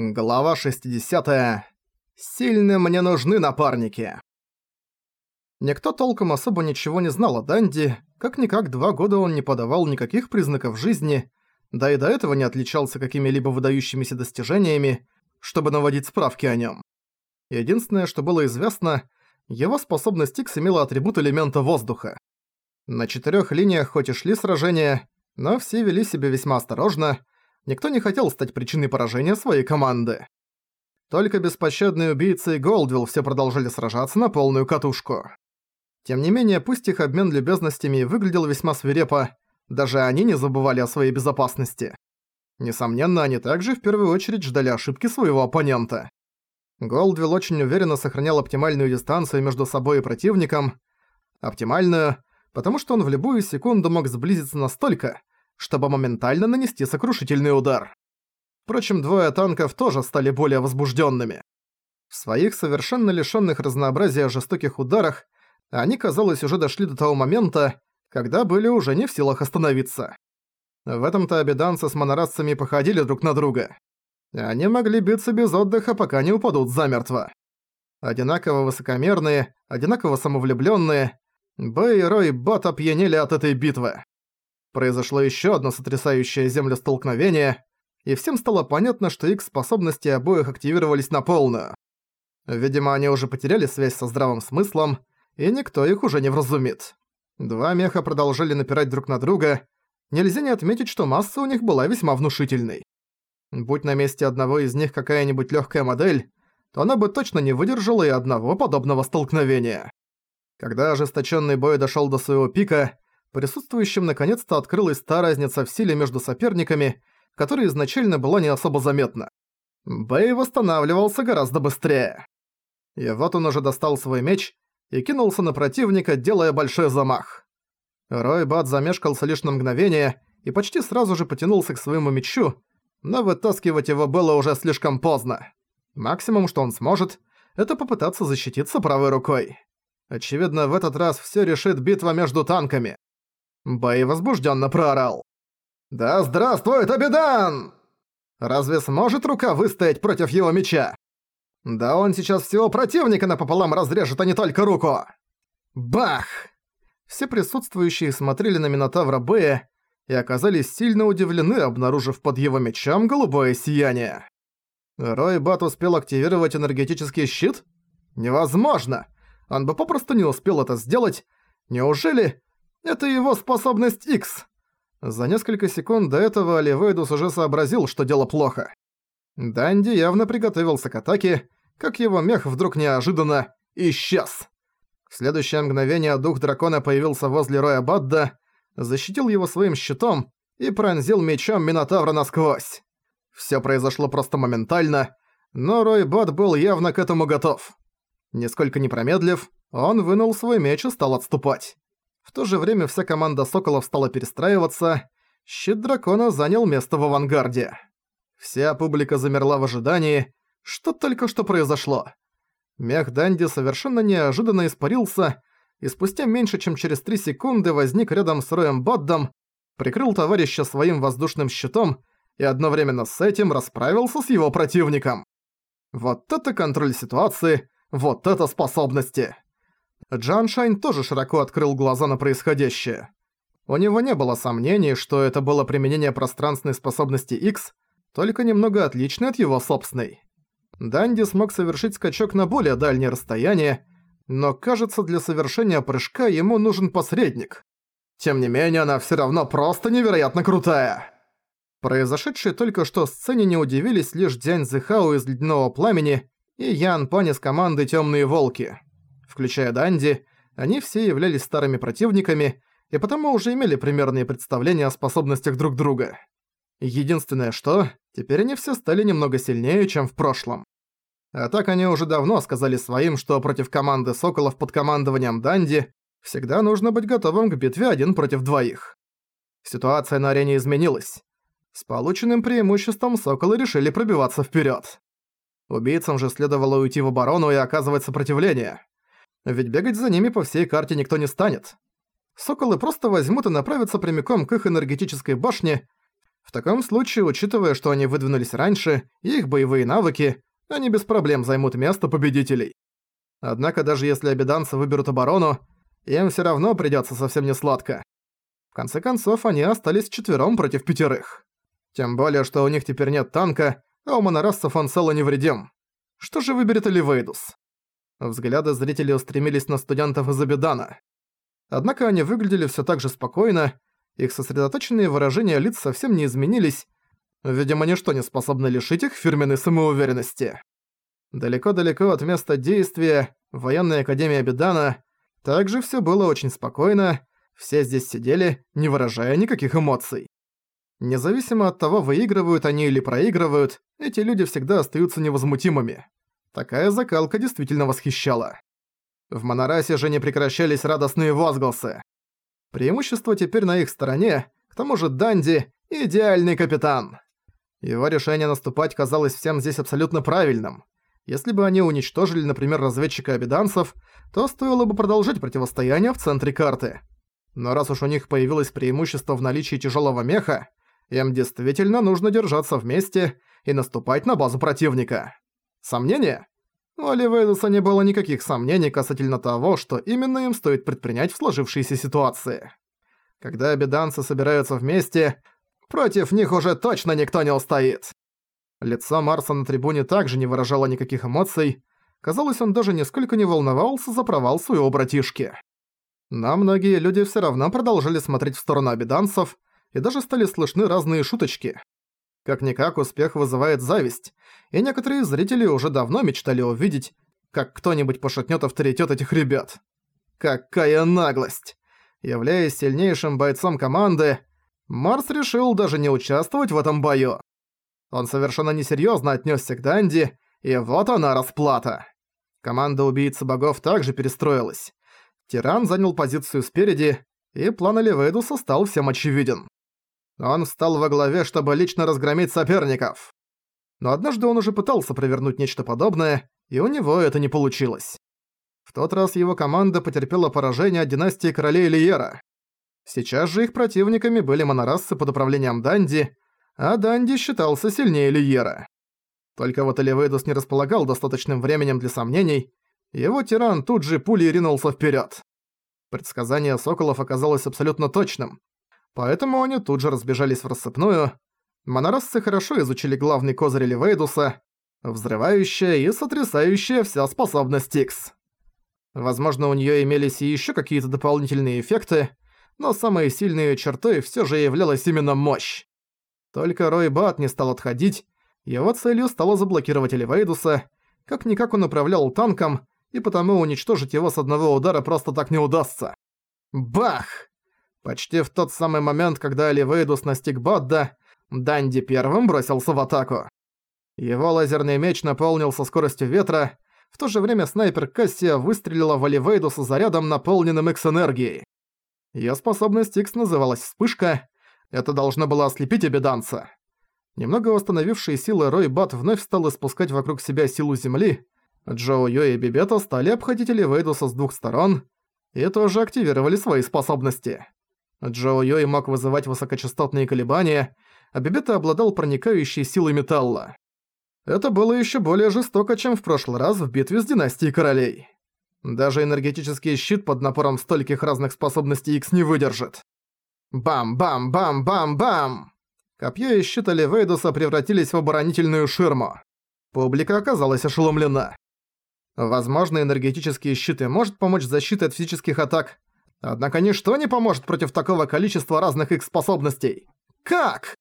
Глава 60. Сильно мне нужны напарники. Никто толком особо ничего не знал о Данди, как-никак два года он не подавал никаких признаков жизни, да и до этого не отличался какими-либо выдающимися достижениями, чтобы наводить справки о нем. Единственное, что было известно, его способность X имела атрибут элемента воздуха. На четырех линиях хоть и шли сражения, но все вели себя весьма осторожно, Никто не хотел стать причиной поражения своей команды. Только беспощадные убийцы и Голдвилл все продолжали сражаться на полную катушку. Тем не менее, пусть их обмен любезностями выглядел весьма свирепо, даже они не забывали о своей безопасности. Несомненно, они также в первую очередь ждали ошибки своего оппонента. Голдвилл очень уверенно сохранял оптимальную дистанцию между собой и противником. Оптимальную, потому что он в любую секунду мог сблизиться настолько, чтобы моментально нанести сокрушительный удар. Впрочем, двое танков тоже стали более возбужденными. В своих совершенно лишенных разнообразия жестоких ударах они, казалось, уже дошли до того момента, когда были уже не в силах остановиться. В этом-то обеданцы с монорасцами походили друг на друга. Они могли биться без отдыха, пока не упадут замертво. Одинаково высокомерные, одинаково самовлюбленные, Бэй Рой Бат опьянели от этой битвы. Произошло еще одно сотрясающее землю столкновение, и всем стало понятно, что их способности обоих активировались на полную. Видимо, они уже потеряли связь со здравым смыслом, и никто их уже не вразумит. Два меха продолжали напирать друг на друга. Нельзя не отметить, что масса у них была весьма внушительной. Будь на месте одного из них какая-нибудь легкая модель, то она бы точно не выдержала и одного подобного столкновения. Когда ожесточенный бой дошел до своего пика, присутствующим наконец-то открылась та разница в силе между соперниками, которая изначально была не особо заметна. Бэй восстанавливался гораздо быстрее. И вот он уже достал свой меч и кинулся на противника, делая большой замах. Рой Бат замешкался лишь на мгновение и почти сразу же потянулся к своему мечу, но вытаскивать его было уже слишком поздно. Максимум, что он сможет, это попытаться защититься правой рукой. Очевидно, в этот раз всё решит битва между танками. Бэй возбужденно проорал. «Да здравствует Абидан! Разве сможет рука выстоять против его меча? Да он сейчас всего противника напополам разрежет, а не только руку!» Бах! Все присутствующие смотрели на Минотавра Бэя и оказались сильно удивлены, обнаружив под его мечом голубое сияние. Рой Бат успел активировать энергетический щит? Невозможно! Он бы попросту не успел это сделать. Неужели... Это его способность X. За несколько секунд до этого Оливейдус уже сообразил, что дело плохо. Данди явно приготовился к атаке, как его мех вдруг неожиданно исчез. В следующее мгновение дух дракона появился возле Роя Бадда, защитил его своим щитом и пронзил мечом Минотавра насквозь. Всё произошло просто моментально, но Рой Бад был явно к этому готов. Нисколько не промедлив, он вынул свой меч и стал отступать. В то же время вся команда Соколов стала перестраиваться, щит дракона занял место в авангарде. Вся публика замерла в ожидании, что только что произошло. Мех Данди совершенно неожиданно испарился, и спустя меньше чем через три секунды возник рядом с Роем Баддом, прикрыл товарища своим воздушным щитом и одновременно с этим расправился с его противником. Вот это контроль ситуации, вот это способности. Джан Шань тоже широко открыл глаза на происходящее. У него не было сомнений, что это было применение пространственной способности X, только немного отличной от его собственной. Данди смог совершить скачок на более дальнее расстояние, но, кажется, для совершения прыжка ему нужен посредник. Тем не менее, она всё равно просто невероятно крутая. Произошедшие только что сцене не удивились лишь Дзянь Зихао из Ледяного Пламени и Ян Пани с командой Тёмные Волки включая Данди, они все являлись старыми противниками и потому уже имели примерные представления о способностях друг друга. Единственное что, теперь они все стали немного сильнее, чем в прошлом. А так они уже давно сказали своим, что против команды Соколов под командованием Данди всегда нужно быть готовым к битве один против двоих. Ситуация на арене изменилась. С полученным преимуществом Соколы решили пробиваться вперед. Убийцам же следовало уйти в оборону и оказывать сопротивление ведь бегать за ними по всей карте никто не станет. Соколы просто возьмут и направятся прямиком к их энергетической башне, В таком случае, учитывая, что они выдвинулись раньше, их боевые навыки, они без проблем займут место победителей. Однако даже если обеданцы выберут оборону, им всё равно придётся совсем не сладко. В конце концов, они остались четвером против пятерых. Тем более, что у них теперь нет танка, а у монорасцев он цело невредим. Что же выберет Эливейдус? Взгляды зрителей устремились на студентов из Абидана. Однако они выглядели всё так же спокойно, их сосредоточенные выражения лиц совсем не изменились, видимо, ничто не способно лишить их фирменной самоуверенности. Далеко-далеко от места действия, в военной академии Абидана, также всё было очень спокойно, все здесь сидели, не выражая никаких эмоций. Независимо от того, выигрывают они или проигрывают, эти люди всегда остаются невозмутимыми. Такая закалка действительно восхищала. В Монорасе же не прекращались радостные возгласы. Преимущество теперь на их стороне, к тому же Данди – идеальный капитан. Его решение наступать казалось всем здесь абсолютно правильным. Если бы они уничтожили, например, разведчика обиданцев, то стоило бы продолжать противостояние в центре карты. Но раз уж у них появилось преимущество в наличии тяжелого меха, им действительно нужно держаться вместе и наступать на базу противника. Сомнения? У Оливейдуса не было никаких сомнений касательно того, что именно им стоит предпринять в сложившейся ситуации. Когда обеданцы собираются вместе, против них уже точно никто не устоит. Лицо Марса на трибуне также не выражало никаких эмоций, казалось, он даже нисколько не волновался за провал своего братишки. Но многие люди всё равно продолжили смотреть в сторону обеданцев, и даже стали слышны разные шуточки. Как-никак успех вызывает зависть, и некоторые зрители уже давно мечтали увидеть, как кто-нибудь пошатнет авторитет этих ребят. Какая наглость! Являясь сильнейшим бойцом команды, Марс решил даже не участвовать в этом бою. Он совершенно несерьёзно отнёсся к Данди, и вот она расплата. Команда убийцы богов также перестроилась. Тиран занял позицию спереди, и план Оливейдуса стал всем очевиден. Он встал во главе, чтобы лично разгромить соперников. Но однажды он уже пытался провернуть нечто подобное, и у него это не получилось. В тот раз его команда потерпела поражение от династии королей Лиера. Сейчас же их противниками были монорассы под управлением Данди, а Данди считался сильнее Лиера. Только вот Эливейдус не располагал достаточным временем для сомнений, его тиран тут же пулей ринулся вперед. Предсказание соколов оказалось абсолютно точным, поэтому они тут же разбежались в рассыпную. Монорасцы хорошо изучили главный козырь Ливейдуса, взрывающая и сотрясающая вся способность Икс. Возможно, у неё имелись и ещё какие-то дополнительные эффекты, но самой сильной чертой всё же являлась именно мощь. Только Рой Бат не стал отходить, его целью стало заблокировать Эливейдуса, как-никак он управлял танком, и потому уничтожить его с одного удара просто так не удастся. Бах! Почти в тот самый момент, когда Оливейдус настиг Бадда, Данди первым бросился в атаку. Его лазерный меч наполнился скоростью ветра, в то же время снайпер Кассия выстрелила в Оливейдуса зарядом, наполненным X-энергией. Её способность X называлась «Вспышка», это должно было ослепить обеданца. Немного восстановившие силы Рой Бат вновь стал испускать вокруг себя силу Земли, Джоу Йо и Бибета стали обходить Эливейдуса с двух сторон и тоже активировали свои способности. Джоу Йой мог вызывать высокочастотные колебания, а Бибета обладал проникающей силой металла. Это было еще более жестоко, чем в прошлый раз в битве с Династией Королей. Даже энергетический щит под напором стольких разных способностей X не выдержит. Бам-бам-бам-бам-бам! Копье и щит Оливейдуса превратились в оборонительную ширму. Публика оказалась ошеломлена. Возможно, энергетические щиты может помочь защите от физических атак, однако ничто не поможет против такого количества разных их способностей. Как?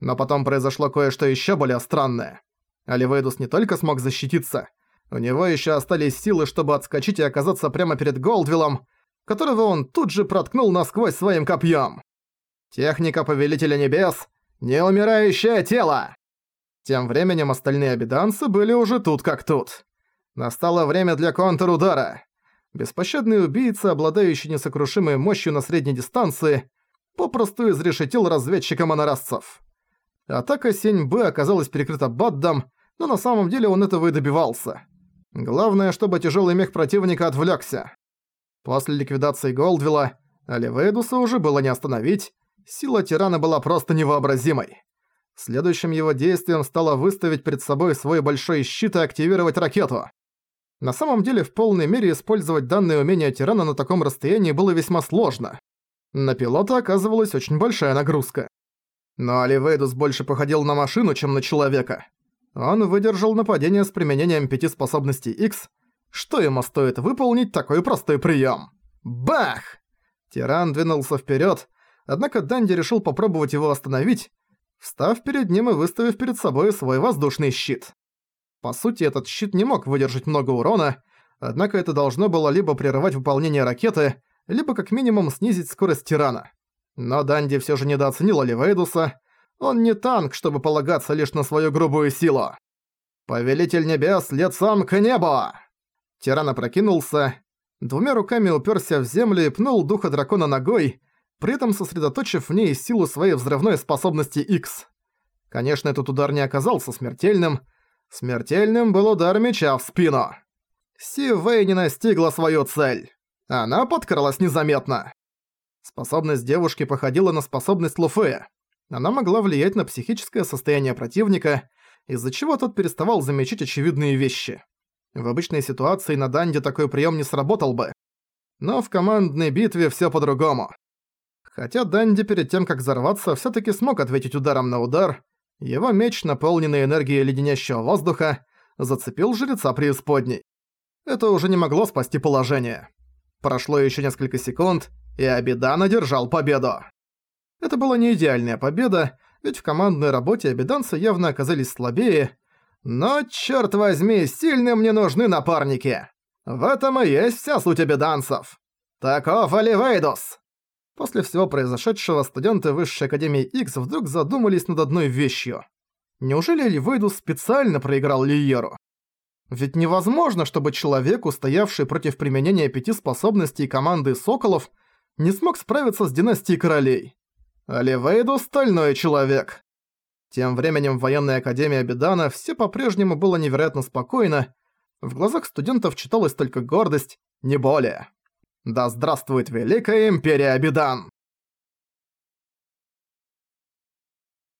Но потом произошло кое-что ещё более странное. Оливейдус не только смог защититься, у него ещё остались силы, чтобы отскочить и оказаться прямо перед Голдвиллом, которого он тут же проткнул насквозь своим копьем. Техника Повелителя Небес — неумирающее тело! Тем временем остальные обиданцы были уже тут как тут. Настало время для контрудара. Беспощадный убийца, обладающий несокрушимой мощью на средней дистанции, попросту изрешетил разведчика монорасцев. Атака Сень-Б оказалась перекрыта Баддом, но на самом деле он этого и добивался. Главное, чтобы тяжелый мех противника отвлекся. После ликвидации Голдвилла Оливейдуса уже было не остановить, Сила тирана была просто невообразимой. Следующим его действием стало выставить перед собой свой большой щит и активировать ракету. На самом деле, в полной мере использовать данное умение тирана на таком расстоянии было весьма сложно. На пилота оказывалась очень большая нагрузка. Но Оливейдус больше походил на машину, чем на человека. Он выдержал нападение с применением пяти способностей X. Что ему стоит выполнить такой простой прием? Бах! Тиран двинулся вперед, однако Данди решил попробовать его остановить, встав перед ним и выставив перед собой свой воздушный щит. По сути, этот щит не мог выдержать много урона, однако это должно было либо прерывать выполнение ракеты, либо как минимум снизить скорость тирана. Но Данди всё же недооценил Оливейдуса. Он не танк, чтобы полагаться лишь на свою грубую силу. «Повелитель небес лицом к небу!» Тиран опрокинулся, двумя руками уперся в землю и пнул духа дракона ногой, при этом сосредоточив в ней силу своей взрывной способности X. Конечно, этот удар не оказался смертельным. Смертельным был удар меча в спину. Си Вэй не настигла свою цель. Она подкралась незаметно. Способность девушки походила на способность Луфея. Она могла влиять на психическое состояние противника, из-за чего тот переставал замечать очевидные вещи. В обычной ситуации на Данде такой прием не сработал бы. Но в командной битве все по-другому. Хотя Данди перед тем, как взорваться, все таки смог ответить ударом на удар, его меч, наполненный энергией леденящего воздуха, зацепил жреца преисподней. Это уже не могло спасти положение. Прошло еще несколько секунд, и Абидан одержал победу. Это была не идеальная победа, ведь в командной работе абиданцы явно оказались слабее, но, черт возьми, сильные мне нужны напарники. В этом и есть вся суть абиданцев. Таков Оливейдус. После всего произошедшего студенты Высшей Академии X вдруг задумались над одной вещью. Неужели Оливейдус специально проиграл Лиеру? Ведь невозможно, чтобы человек, устоявший против применения пяти способностей команды Соколов, не смог справиться с династией королей. Оливейду – стальной человек. Тем временем в военной академии Абидана все по-прежнему было невероятно спокойно, в глазах студентов читалась только гордость, не более. Да здравствует Великая Империя Абидан!